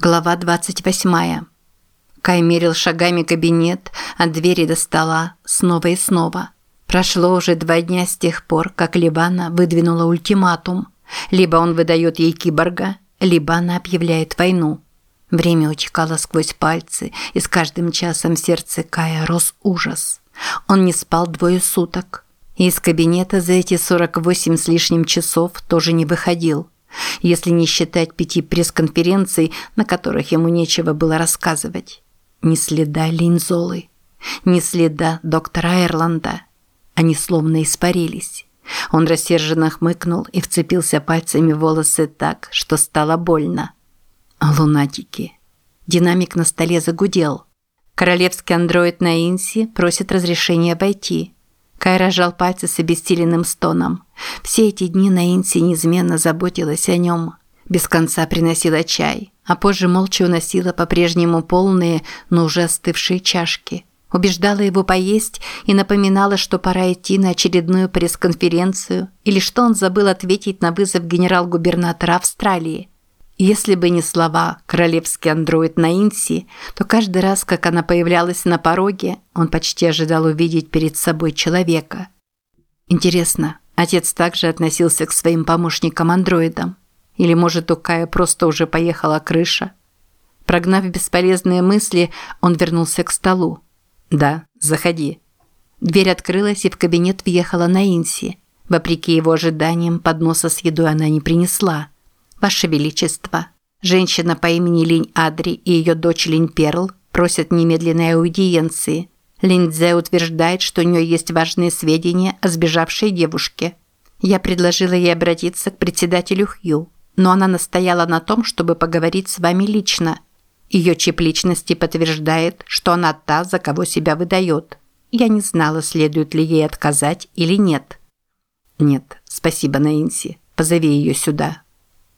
Глава 28. Кай мерил шагами кабинет от двери до стола снова и снова. Прошло уже два дня с тех пор, как Ливана выдвинула ультиматум. Либо он выдает ей киборга, либо она объявляет войну. Время утекало сквозь пальцы, и с каждым часом в сердце Кая рос ужас. Он не спал двое суток. И из кабинета за эти 48 с лишним часов тоже не выходил если не считать пяти пресс-конференций, на которых ему нечего было рассказывать. Ни следа Линзолы, ни следа доктора Эрланда. Они словно испарились. Он рассерженно хмыкнул и вцепился пальцами в волосы так, что стало больно. Лунатики. Динамик на столе загудел. Королевский андроид на Инси просит разрешения войти. Кайра жал пальцы с обессиленным стоном. Все эти дни на Инси неизменно заботилась о нем. Без конца приносила чай, а позже молча уносила по-прежнему полные, но уже остывшие чашки. Убеждала его поесть и напоминала, что пора идти на очередную пресс-конференцию или что он забыл ответить на вызов генерал-губернатора Австралии – если бы не слова «королевский андроид на Инси», то каждый раз, как она появлялась на пороге, он почти ожидал увидеть перед собой человека. Интересно, отец также относился к своим помощникам-андроидам? Или, может, у Кая просто уже поехала крыша? Прогнав бесполезные мысли, он вернулся к столу. «Да, заходи». Дверь открылась, и в кабинет въехала на Инси. Вопреки его ожиданиям, подноса с едой она не принесла – «Ваше Величество, женщина по имени Линь Адри и ее дочь Линь Перл просят немедленной аудиенции. Линь Цзэ утверждает, что у нее есть важные сведения о сбежавшей девушке. Я предложила ей обратиться к председателю Хью, но она настояла на том, чтобы поговорить с вами лично. Ее чип личности подтверждает, что она та, за кого себя выдает. Я не знала, следует ли ей отказать или нет. Нет, спасибо, Наинси. Позови ее сюда.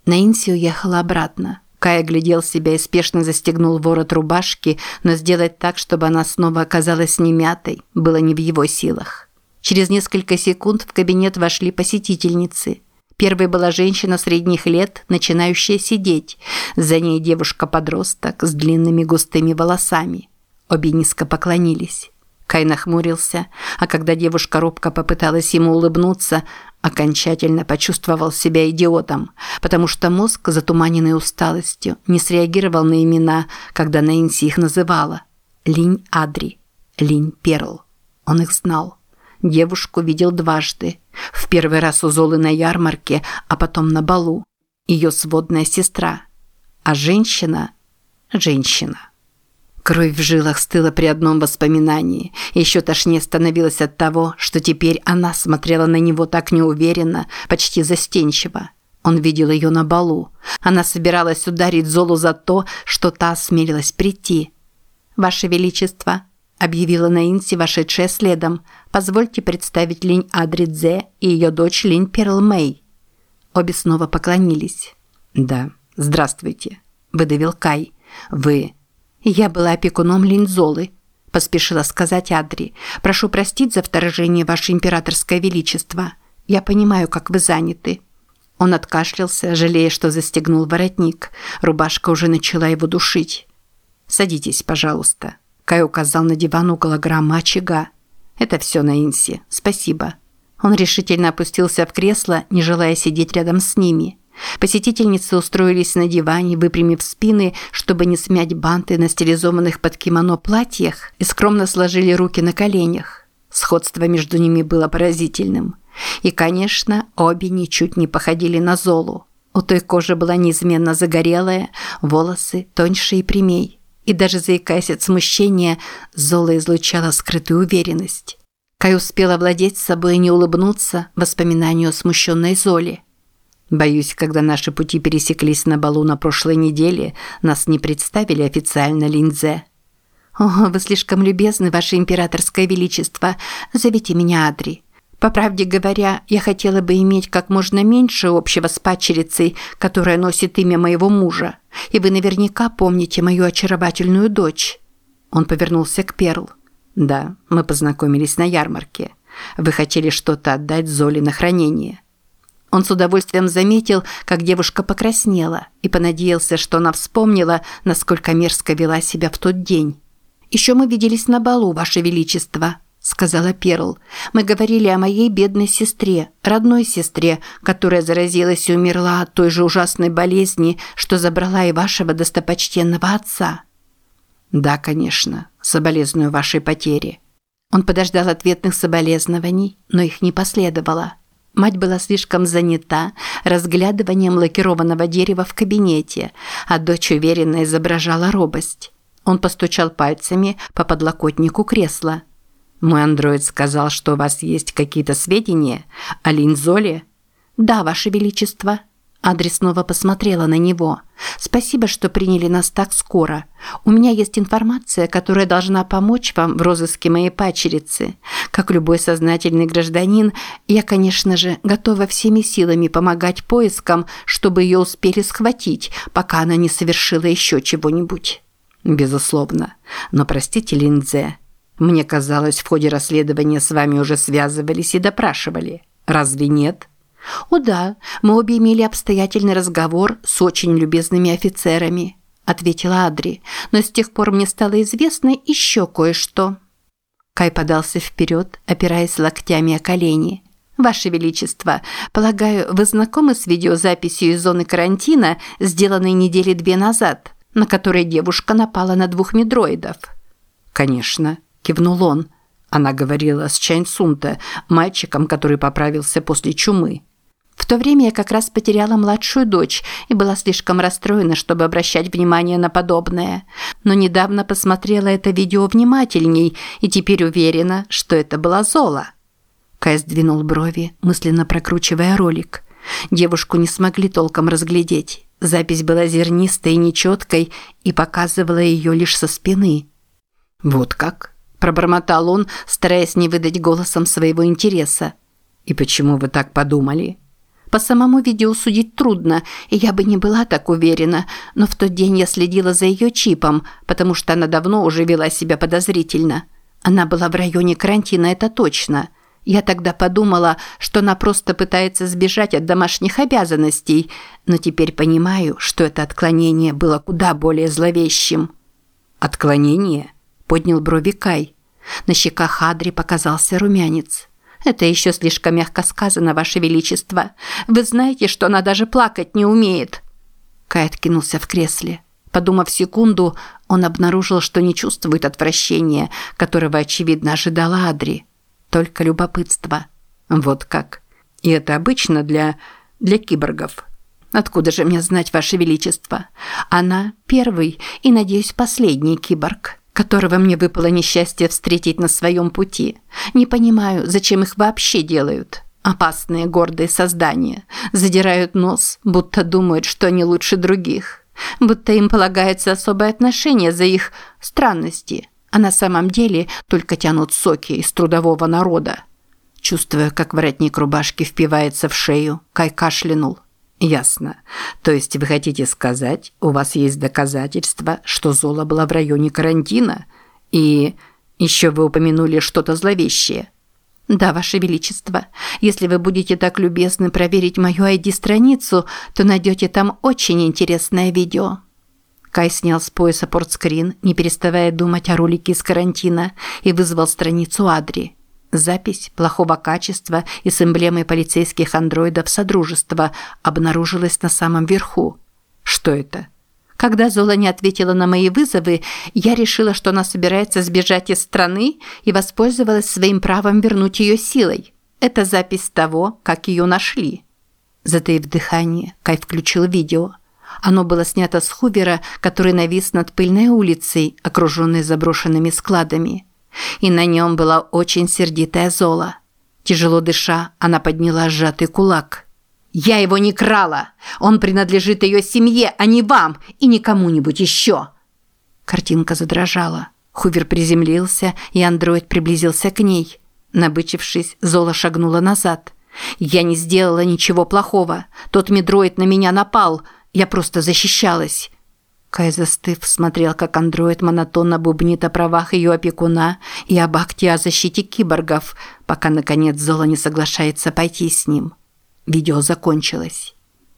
Нэнси уехала обратно. Кай оглядел себя и спешно застегнул ворот рубашки, но сделать так, чтобы она снова оказалась не мятой, было не в его силах. Через несколько секунд в кабинет вошли посетительницы. Первой была женщина средних лет, начинающая сидеть. За ней девушка-подросток с длинными густыми волосами. Обе низко поклонились. Кай нахмурился, а когда девушка робко попыталась ему улыбнуться, окончательно почувствовал себя идиотом, потому что мозг, затуманенный усталостью, не среагировал на имена, когда Нэнси их называла. Линь Адри, Линь Перл. Он их знал. Девушку видел дважды. В первый раз у Золы на ярмарке, а потом на балу. Ее сводная сестра. А женщина – женщина. Кровь в жилах стыла при одном воспоминании. Еще тошнее становилось от того, что теперь она смотрела на него так неуверенно, почти застенчиво. Он видел ее на балу. Она собиралась ударить Золу за то, что та осмелилась прийти. «Ваше Величество», – объявила Наинси, вошедшая следом, – «позвольте представить Линь Адридзе и ее дочь Линь Перл Мэй». Обе снова поклонились. «Да, здравствуйте», – выдавил Кай. «Вы...» «Я была опекуном Линзолы», – поспешила сказать Адри. «Прошу простить за вторжение, Ваше Императорское Величество. Я понимаю, как вы заняты». Он откашлялся, жалея, что застегнул воротник. Рубашка уже начала его душить. «Садитесь, пожалуйста». Кай указал на диван у голограммы очага. «Это все на Инси. Спасибо». Он решительно опустился в кресло, не желая сидеть рядом с ними. Посетительницы устроились на диване, выпрямив спины, чтобы не смять банты на стилизованных под кимоно платьях и скромно сложили руки на коленях. Сходство между ними было поразительным. И, конечно, обе ничуть не походили на Золу. У той кожа была неизменно загорелая, волосы тоньше и прямей. И даже заикаясь от смущения, Зола излучала скрытую уверенность. Кай успела владеть собой и не улыбнуться воспоминанию о смущенной Золе – Боюсь, когда наши пути пересеклись на балу на прошлой неделе, нас не представили официально Линдзе. «О, вы слишком любезны, ваше императорское величество. Зовите меня Адри. По правде говоря, я хотела бы иметь как можно меньше общего с падчерицей, которая носит имя моего мужа. И вы наверняка помните мою очаровательную дочь». Он повернулся к Перл. «Да, мы познакомились на ярмарке. Вы хотели что-то отдать Золе на хранение». Он с удовольствием заметил, как девушка покраснела, и понадеялся, что она вспомнила, насколько мерзко вела себя в тот день. «Еще мы виделись на балу, Ваше Величество», – сказала Перл. «Мы говорили о моей бедной сестре, родной сестре, которая заразилась и умерла от той же ужасной болезни, что забрала и вашего достопочтенного отца». «Да, конечно, соболезную вашей потере». Он подождал ответных соболезнований, но их не последовало. Мать была слишком занята разглядыванием лакированного дерева в кабинете, а дочь уверенно изображала робость. Он постучал пальцами по подлокотнику кресла. «Мой андроид сказал, что у вас есть какие-то сведения о Линзоле?» «Да, Ваше Величество». Адрес снова посмотрела на него. «Спасибо, что приняли нас так скоро. У меня есть информация, которая должна помочь вам в розыске моей пачерицы. Как любой сознательный гражданин, я, конечно же, готова всеми силами помогать поискам, чтобы ее успели схватить, пока она не совершила еще чего-нибудь». «Безусловно. Но простите, Линдзе, мне казалось, в ходе расследования с вами уже связывались и допрашивали. Разве нет?» «О да, мы обе имели обстоятельный разговор с очень любезными офицерами», ответила Адри, «но с тех пор мне стало известно еще кое-что». Кай подался вперед, опираясь локтями о колени. «Ваше Величество, полагаю, вы знакомы с видеозаписью из зоны карантина, сделанной недели две назад, на которой девушка напала на двух медроидов?» «Конечно», – кивнул он. Она говорила с Чань Сунта, мальчиком, который поправился после чумы. В то время я как раз потеряла младшую дочь и была слишком расстроена, чтобы обращать внимание на подобное. Но недавно посмотрела это видео внимательней и теперь уверена, что это была Зола. Кай сдвинул брови, мысленно прокручивая ролик. Девушку не смогли толком разглядеть. Запись была зернистой и нечеткой и показывала ее лишь со спины. «Вот как?» – пробормотал он, стараясь не выдать голосом своего интереса. «И почему вы так подумали?» По самому видео судить трудно, и я бы не была так уверена, но в тот день я следила за ее чипом, потому что она давно уже вела себя подозрительно. Она была в районе карантина, это точно. Я тогда подумала, что она просто пытается сбежать от домашних обязанностей, но теперь понимаю, что это отклонение было куда более зловещим. «Отклонение?» – поднял брови Кай. На щеках Адри показался румянец. Это еще слишком мягко сказано, Ваше Величество. Вы знаете, что она даже плакать не умеет. Кай откинулся в кресле. Подумав секунду, он обнаружил, что не чувствует отвращения, которого, очевидно, ожидала Адри. Только любопытство. Вот как. И это обычно для... для киборгов. Откуда же мне знать, Ваше Величество? Она первый и, надеюсь, последний киборг которого мне выпало несчастье встретить на своем пути. Не понимаю, зачем их вообще делают. Опасные гордые создания. Задирают нос, будто думают, что они лучше других. Будто им полагается особое отношение за их странности. А на самом деле только тянут соки из трудового народа. Чувствуя, как воротник рубашки впивается в шею, Кай кашлянул. Ясно. То есть вы хотите сказать, у вас есть доказательства, что Зола была в районе карантина? И еще вы упомянули что-то зловещее. Да, ваше величество. Если вы будете так любезны проверить мою ID-страницу, то найдете там очень интересное видео. Кай снял с пояса портскрин, не переставая думать о ролике из карантина, и вызвал страницу Адри. Запись плохого качества и с эмблемой полицейских андроидов Содружества обнаружилась на самом верху. Что это? Когда Зола не ответила на мои вызовы, я решила, что она собирается сбежать из страны и воспользовалась своим правом вернуть ее силой. Это запись того, как ее нашли. Затаив дыхание, Кай включил видео. Оно было снято с хувера, который навис над пыльной улицей, окруженной заброшенными складами. И на нем была очень сердитая Зола. Тяжело дыша, она подняла сжатый кулак. «Я его не крала! Он принадлежит ее семье, а не вам и не кому-нибудь еще!» Картинка задрожала. Хувер приземлился, и андроид приблизился к ней. Набычившись, Зола шагнула назад. «Я не сделала ничего плохого. Тот медроид на меня напал. Я просто защищалась. Кай застыв, смотрел, как андроид монотонно бубнит о правах ее опекуна и об акте о защите киборгов, пока, наконец, Зола не соглашается пойти с ним. видео закончилось.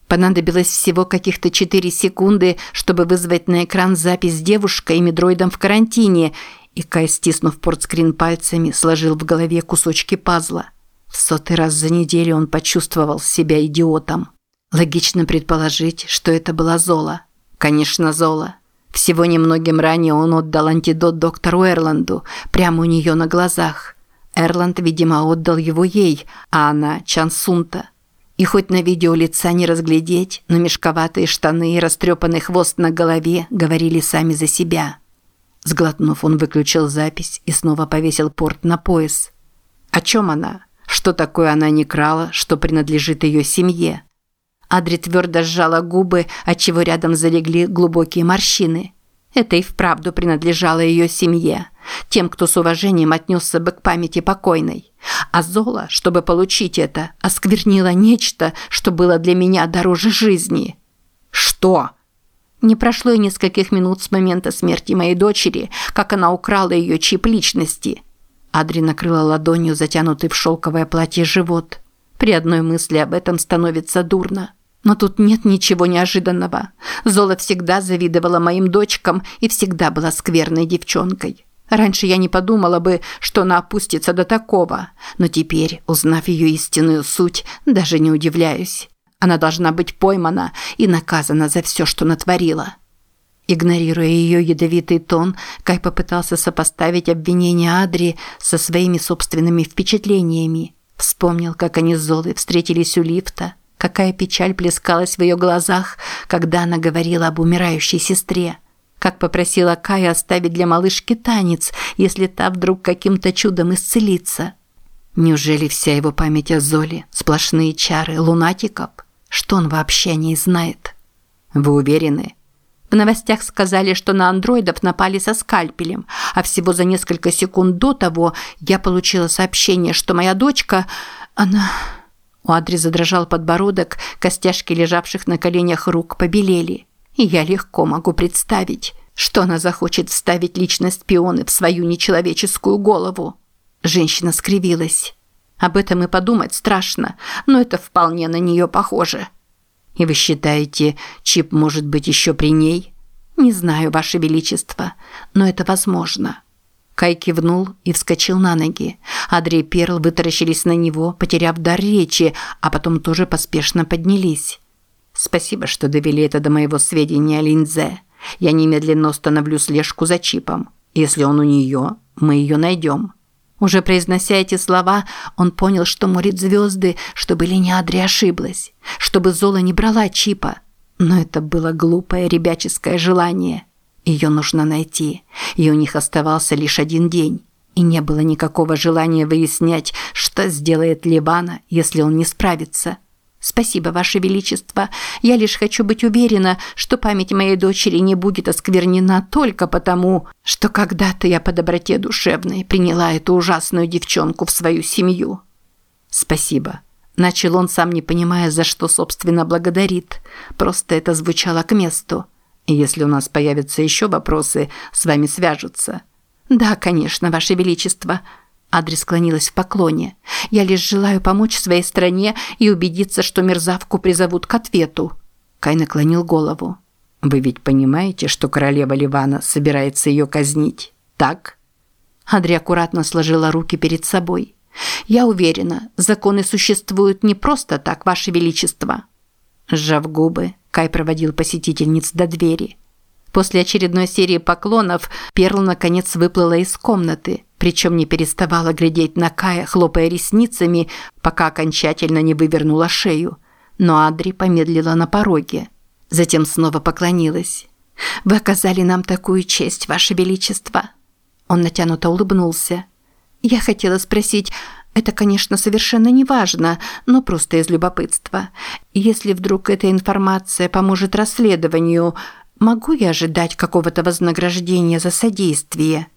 Понадобилось всего каких-то 4 секунды, чтобы вызвать на экран запись девушкой и медроидом в карантине, и Кай, стиснув портскрин пальцами, сложил в голове кусочки пазла. В сотый раз за неделю он почувствовал себя идиотом. Логично предположить, что это была Зола. Конечно, Зола. Всего немногим ранее он отдал антидот доктору Эрланду, прямо у нее на глазах. Эрланд, видимо, отдал его ей, а она – Чансунта. И хоть на видео лица не разглядеть, но мешковатые штаны и растрепанный хвост на голове говорили сами за себя. Сглотнув, он выключил запись и снова повесил порт на пояс. О чем она? Что такое она не крала, что принадлежит ее семье? Адри твердо сжала губы, отчего рядом залегли глубокие морщины. Это и вправду принадлежало ее семье, тем, кто с уважением отнесся бы к памяти покойной. А Зола, чтобы получить это, осквернила нечто, что было для меня дороже жизни. Что? Не прошло и нескольких минут с момента смерти моей дочери, как она украла ее чип личности. Адри накрыла ладонью затянутый в шелковое платье живот. При одной мысли об этом становится дурно. Но тут нет ничего неожиданного. Зола всегда завидовала моим дочкам и всегда была скверной девчонкой. Раньше я не подумала бы, что она опустится до такого, но теперь, узнав ее истинную суть, даже не удивляюсь. Она должна быть поймана и наказана за все, что натворила. Игнорируя ее ядовитый тон, Кай попытался сопоставить обвинения Адри со своими собственными впечатлениями. Вспомнил, как они с Золой встретились у лифта – Какая печаль плескалась в ее глазах, когда она говорила об умирающей сестре. Как попросила Кая оставить для малышки танец, если та вдруг каким-то чудом исцелится. Неужели вся его память о Золе – сплошные чары лунатиков? Что он вообще о ней знает? Вы уверены? В новостях сказали, что на андроидов напали со скальпелем, а всего за несколько секунд до того я получила сообщение, что моя дочка, она... У Адри задрожал подбородок, костяшки лежавших на коленях рук побелели. И я легко могу представить, что она захочет вставить личность пионы в свою нечеловеческую голову. Женщина скривилась. Об этом и подумать страшно, но это вполне на нее похоже. И вы считаете, чип может быть еще при ней? Не знаю, Ваше Величество, но это возможно. Кай кивнул и вскочил на ноги. Адри и Перл вытаращились на него, потеряв дар речи, а потом тоже поспешно поднялись. «Спасибо, что довели это до моего сведения, Линдзе. Я немедленно установлю слежку за чипом. Если он у нее, мы ее найдем». Уже произнося эти слова, он понял, что морит звезды, чтобы Линя Адри ошиблась, чтобы Зола не брала чипа. Но это было глупое ребяческое желание – ее нужно найти, и у них оставался лишь один день. И не было никакого желания выяснять, что сделает Ливана, если он не справится. Спасибо, Ваше Величество. Я лишь хочу быть уверена, что память моей дочери не будет осквернена только потому, что когда-то я по доброте душевной приняла эту ужасную девчонку в свою семью. Спасибо. Начал он сам, не понимая, за что, собственно, благодарит. Просто это звучало к месту. Если у нас появятся еще вопросы, с вами свяжутся. Да, конечно, ваше величество. Адрес склонилась в поклоне. Я лишь желаю помочь своей стране и убедиться, что мерзавку призовут к ответу. Кай наклонил голову. Вы ведь понимаете, что королева Ливана собирается ее казнить, так? Адри аккуратно сложила руки перед собой. Я уверена, законы существуют не просто так, ваше величество. Сжав губы, Кай проводил посетительниц до двери. После очередной серии поклонов Перл наконец выплыла из комнаты, причем не переставала глядеть на Кая, хлопая ресницами, пока окончательно не вывернула шею. Но Адри помедлила на пороге. Затем снова поклонилась. «Вы оказали нам такую честь, Ваше Величество!» Он натянуто улыбнулся. «Я хотела спросить, это, конечно, совершенно не важно, но просто из любопытства. Если вдруг эта информация поможет расследованию, могу я ожидать какого-то вознаграждения за содействие?